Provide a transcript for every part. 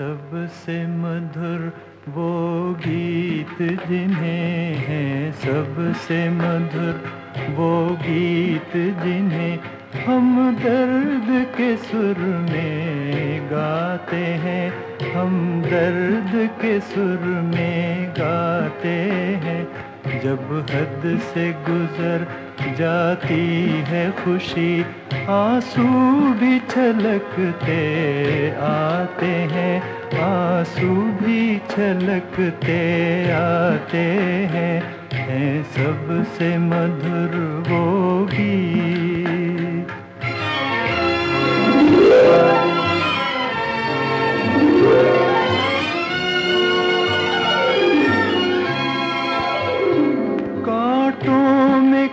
सबसे मधुर वो गीत जिन्हें हैं, सबसे मधुर वो गीत जिन्हें हम दर्द के सुर में गाते हैं, हम दर्द के सुर में गाते जब हद से गुजर जाती है खुशी, आँसू भी छलकते आते हैं, आँसू भी छलकते आते हैं, है सबसे मधुर वो गीत।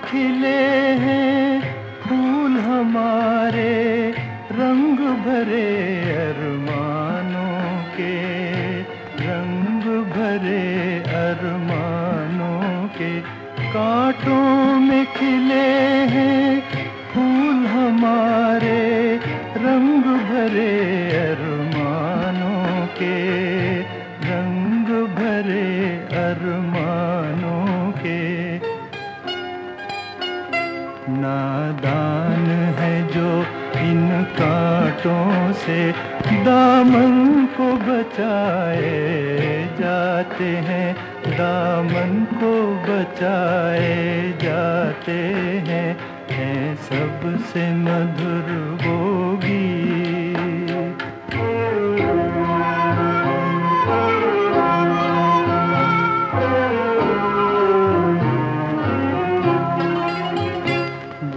खिले हैं फूल हमारे, रंग भरे अरमानों के, रंग भरे अरमानों के। कांटों में खिले हैं फूल हमारे, रंग भरे अरमानों नादान है जो इन कांटों से दामन को बचाए जाते हैं, दामन को बचाए जाते हैं। हैं सबसे मधुर वो गीत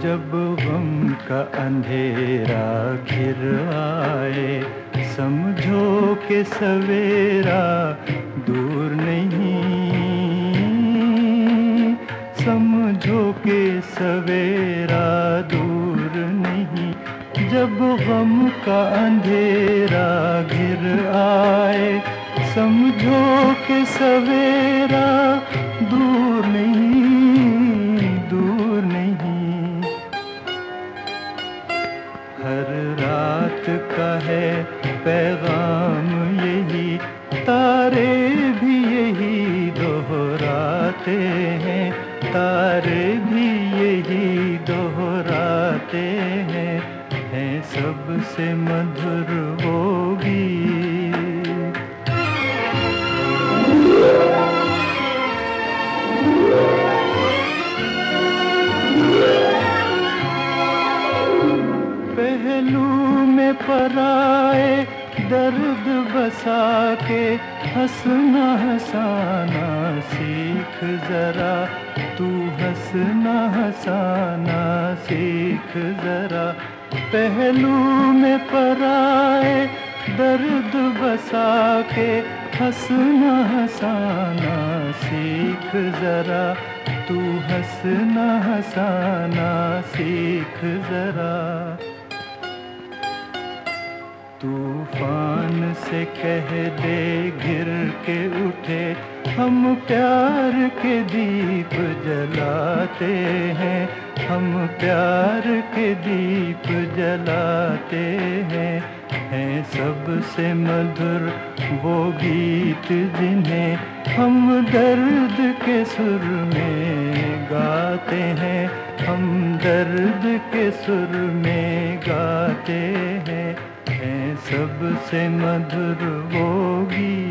जब गम का अंधेरा घिर आए, समझो के सवेरा दूर नहीं। समझो के सवेरा दूर नहीं। जब गम का अंधेरा घिर आए, समझो के सवेरा दूर नहीं। रात का है पैगाम यही, तारे भी यही दोहराते हैं, तारे भी यही दोहराते हैं हैं सबसे मधुर पराए दर्द बसा के हंसना हंसाना, सीख जरा, तू हंसना हंसाना, सीख जरा। पहलू में पराए दर्द बसा के हंसना हंसाना, सीख जरा, तू हंसना हंसाना, सीख जरा। तूफ़ान से कह दे, गिर के उठे। हम प्यार के दीप जलाते हैं, हम प्यार के दीप जलाते हैं। हैं सबसे मधुर वो गीत जिन्हें हम दर्द के सुर में गाते हैं। हम दर्द के सुर में सबसे मधुर वो गीत